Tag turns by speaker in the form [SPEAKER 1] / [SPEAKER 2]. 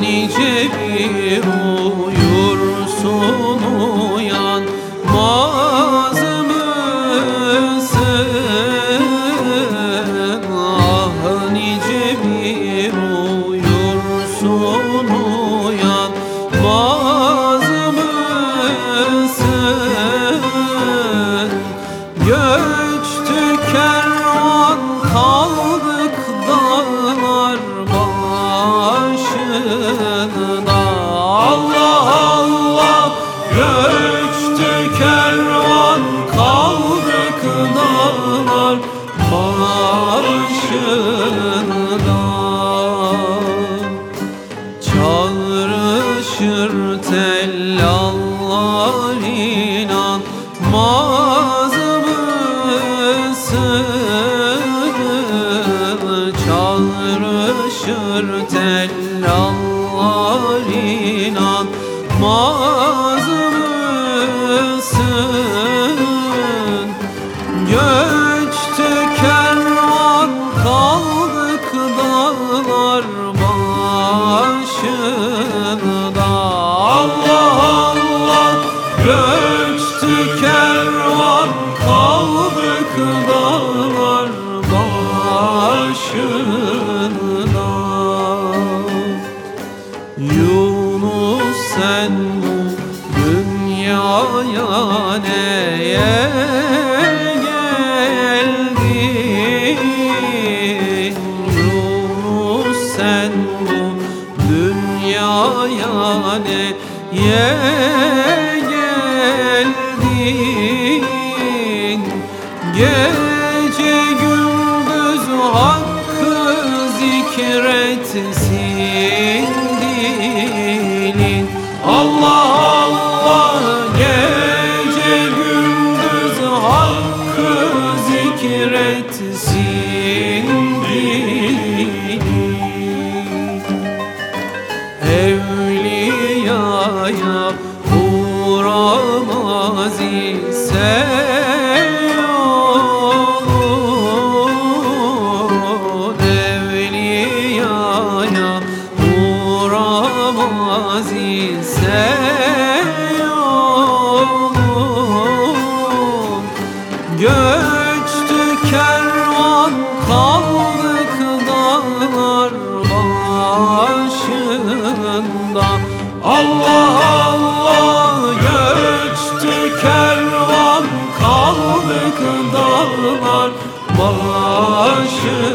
[SPEAKER 1] nice bir uyursun Çağrışır tellallar inanmaz mısın? Çağrışır tellallar inanmaz mısın? Göçtü kervan kaldık dağlar dünyaya neye geldin Yunus sen bu dünyaya neye geldin? Gece gündüz hakkı zikretsin dilin. Allah zikretsin dilin Evliyaya uğramaz ise Evliyaya uğramaz ise yolun başına